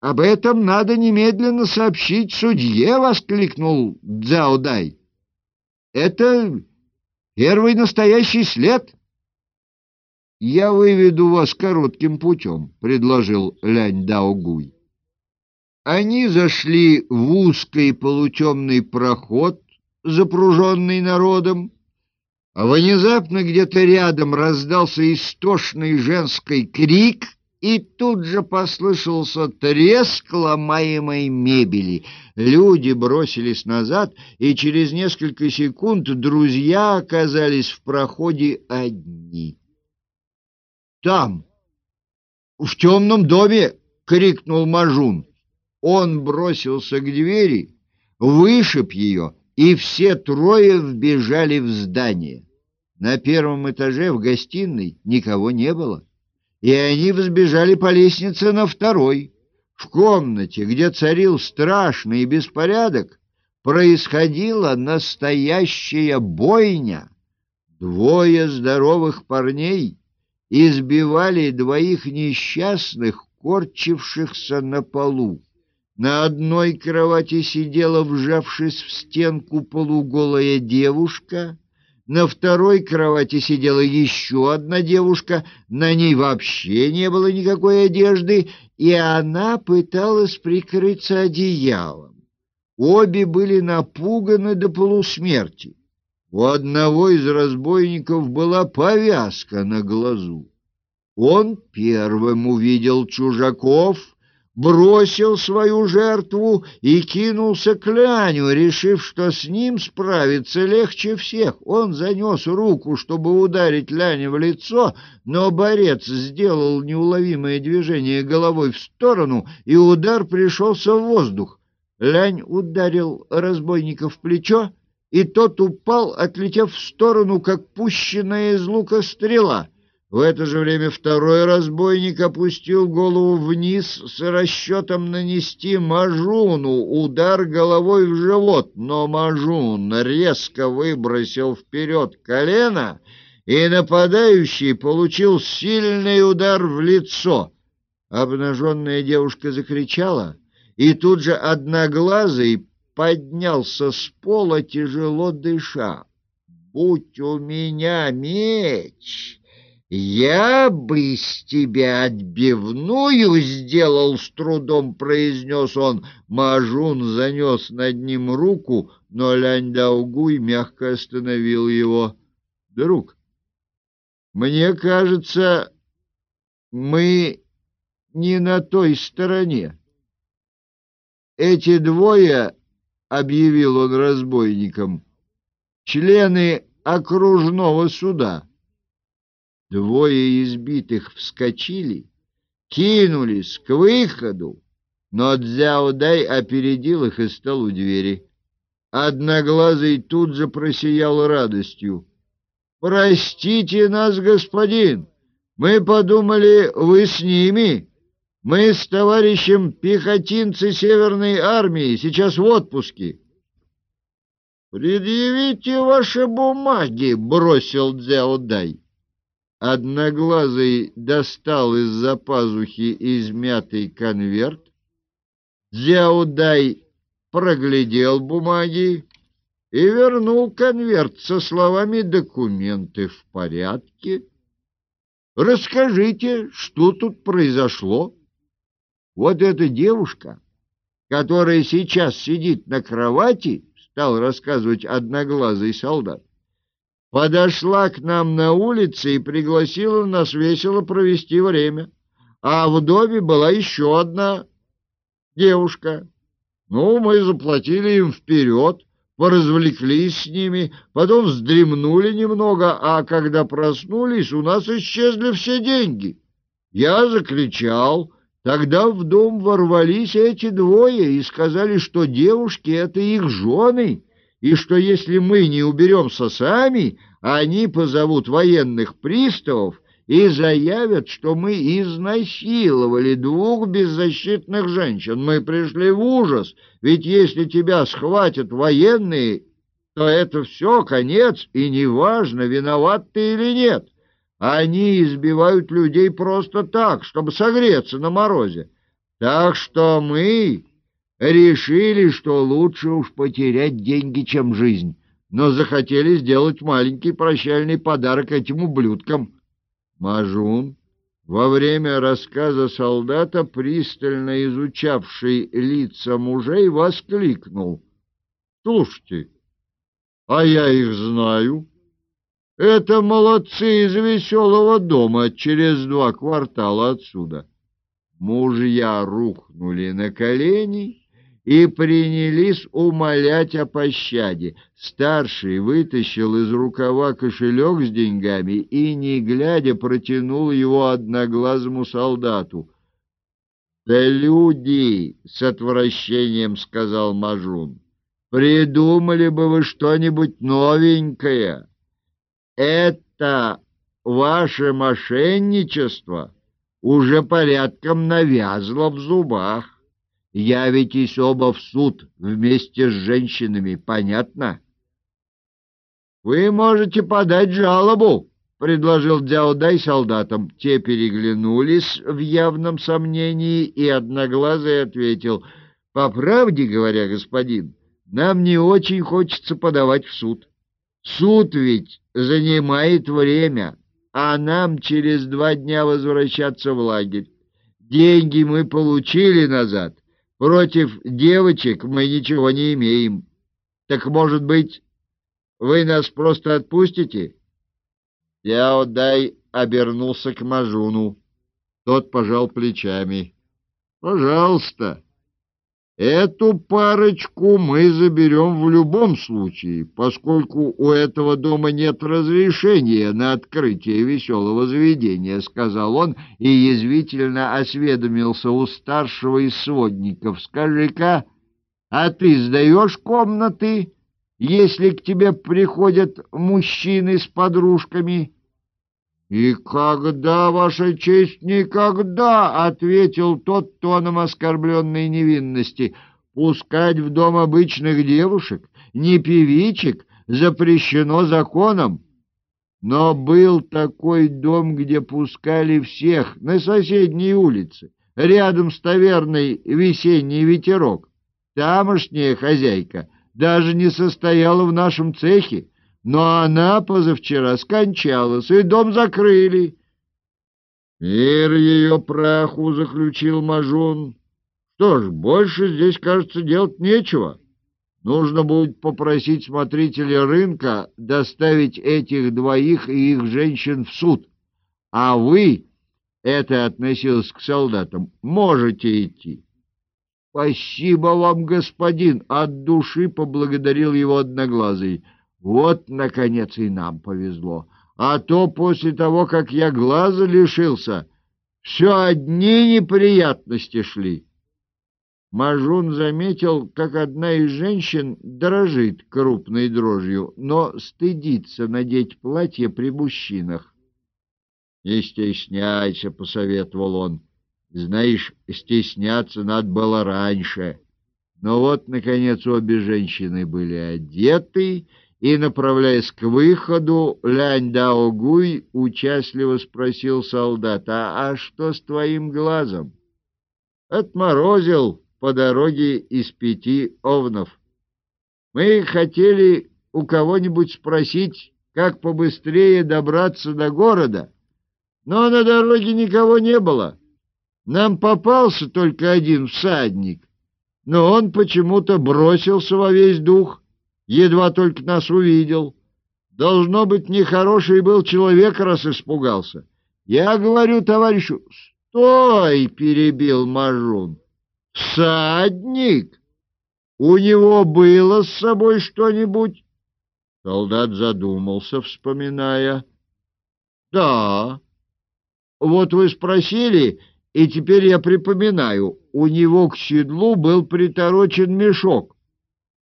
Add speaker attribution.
Speaker 1: об этом надо немедленно сообщить судье, — воскликнул Дзяодай. Это первый настоящий след. Я выведу вас коротким путем, — предложил Лянь Даогуй. Они зашли в узкий полутемный проход, запруженный народом, а внезапно где-то рядом раздался истошный женский крик, и тут же послышался треск ломаемой мебели. Люди бросились назад, и через несколько секунд друзья оказались в проходе одни. «Там, в темном доме!» — крикнул Мажун. Он бросился к двери, вышиб ее, и все трое вбежали в здание. На первом этаже в гостиной никого не было, и они взбежали по лестнице на второй. В комнате, где царил страшный беспорядок, происходила настоящая бойня. Двое здоровых парней избивали двоих несчастных, корчившихся на полу. На одной кровати сидела, вжавшись в стенку, полуголая девушка. На второй кровати сидела еще одна девушка. На ней вообще не было никакой одежды, и она пыталась прикрыться одеялом. Обе были напуганы до полусмерти. У одного из разбойников была повязка на глазу. Он первым увидел чужаков бросил свою жертву и кинулся к Ляню, решив, что с ним справиться легче всех. Он занес руку, чтобы ударить Ляня в лицо, но борец сделал неуловимое движение головой в сторону, и удар пришелся в воздух. Лянь ударил разбойника в плечо, и тот упал, отлетев в сторону, как пущенная из лука стрела — в это же время второй разбойник опустил голову вниз с расчетом нанести Мажуну удар головой в живот, но Мажун резко выбросил вперед колено, и нападающий получил сильный удар в лицо. Обнаженная девушка закричала, и тут же одноглазый поднялся с пола, тяжело дыша. «Будь у меня меч!» «Я бы с тебя отбивную сделал, — с трудом произнес он. Мажун занес над ним руку, но Лянь Даугуй мягко остановил его. «Друг, мне кажется, мы не на той стороне. Эти двое, — объявил он разбойникам, — члены окружного суда». Двое избитых вскочили, кинулись к выходу, но Дзяодай опередил их и стал у двери. Одноглазый тут же просиял радостью. «Простите нас, господин! Мы подумали, вы с ними. Мы с товарищем пехотинцы Северной армии, сейчас в отпуске». «Предъявите ваши бумаги!» — бросил Дзяодай. Одноглазый достал из-за пазухи измятый конверт. Дзяудай проглядел бумаги и вернул конверт со словами «Документы в порядке». «Расскажите, что тут произошло?» «Вот эта девушка, которая сейчас сидит на кровати», — стал рассказывать одноглазый солдат, подошла к нам на улице и пригласила нас весело провести время. А в доме была еще одна девушка. Ну, мы заплатили им вперед, поразвлеклись с ними, потом вздремнули немного, а когда проснулись, у нас исчезли все деньги. Я закричал... Тогда в дом ворвались эти двое и сказали, что девушки — это их жены, и что если мы не уберемся сами, они позовут военных приставов и заявят, что мы изнасиловали двух беззащитных женщин. Мы пришли в ужас, ведь если тебя схватят военные, то это все, конец, и неважно, виноват ты или нет. Они избивают людей просто так, чтобы согреться на морозе. Так что мы решили, что лучше уж потерять деньги, чем жизнь, но захотели сделать маленький прощальный подарок этим ублюдкам. Мажун во время рассказа солдата, пристально изучавший лица мужей, воскликнул. — Слушайте, а я их знаю. Это молодцы из веселого дома через два квартала отсюда. Мужья рухнули на колени и принялись умолять о пощаде. Старший вытащил из рукава кошелек с деньгами и, не глядя, протянул его одноглазому солдату. — Да люди! — с отвращением сказал Мажун. — Придумали бы вы что-нибудь новенькое. Это ваше мошенничество уже порядком навязло в зубах. Я ведь и оба в суд вместе с женщинами, понятно? — Вы можете подать жалобу, — предложил Дзяодай солдатам. Те переглянулись в явном сомнении, и Одноглазый ответил, — По правде говоря, господин, нам не очень хочется подавать в суд. Суд ведь занимает время, а нам через два дня возвращаться в лагерь. Деньги мы получили назад, Против девочек мы ничего не имеем. Так, может быть, вы нас просто отпустите?» Яо Дай обернулся к Мажуну. Тот пожал плечами. «Пожалуйста». Эту парочку мы заберем в любом случае, поскольку у этого дома нет разрешения на открытие веселого заведения, — сказал он и язвительно осведомился у старшего из сводников. — Скажи-ка, а ты сдаешь комнаты, если к тебе приходят мужчины с подружками? — И когда, Ваша честь, никогда, — ответил тот тоном оскорбленной невинности, — пускать в дом обычных девушек, не певичек, запрещено законом. Но был такой дом, где пускали всех, на соседней улице, рядом с таверной «Весенний ветерок». Тамошняя хозяйка даже не состояла в нашем цехе, но она позавчера скончалась, и дом закрыли. Мир ее праху заключил Мажун. Что ж, больше здесь, кажется, делать нечего. Нужно будет попросить смотрителя рынка доставить этих двоих и их женщин в суд. А вы, это относилось к солдатам, можете идти. Спасибо вам, господин, от души поблагодарил его одноглазый. Вот, наконец, и нам повезло. А то после того, как я глаза лишился, все одни неприятности шли. Мажун заметил, как одна из женщин дрожит крупной дрожью, но стыдится надеть платье при мужчинах. — Не стесняйся, — посоветовал он. — Знаешь, стесняться надо было раньше. Но вот, наконец, обе женщины были одеты, и, направляясь к выходу, Лянь Даогуй участливо спросил солдата, «А что с твоим глазом?» «Отморозил по дороге из пяти овнов. Мы хотели у кого-нибудь спросить, как побыстрее добраться до города, но на дороге никого не было. Нам попался только один всадник, но он почему-то бросился во весь дух» едва только нас увидел. Должно быть, нехороший был человек, раз испугался. Я говорю товарищу, «Стой!» — перебил Мажун. «Всадник! У него было с собой что-нибудь?» Солдат задумался, вспоминая. «Да, вот вы спросили, и теперь я припоминаю, у него к седлу был приторочен мешок.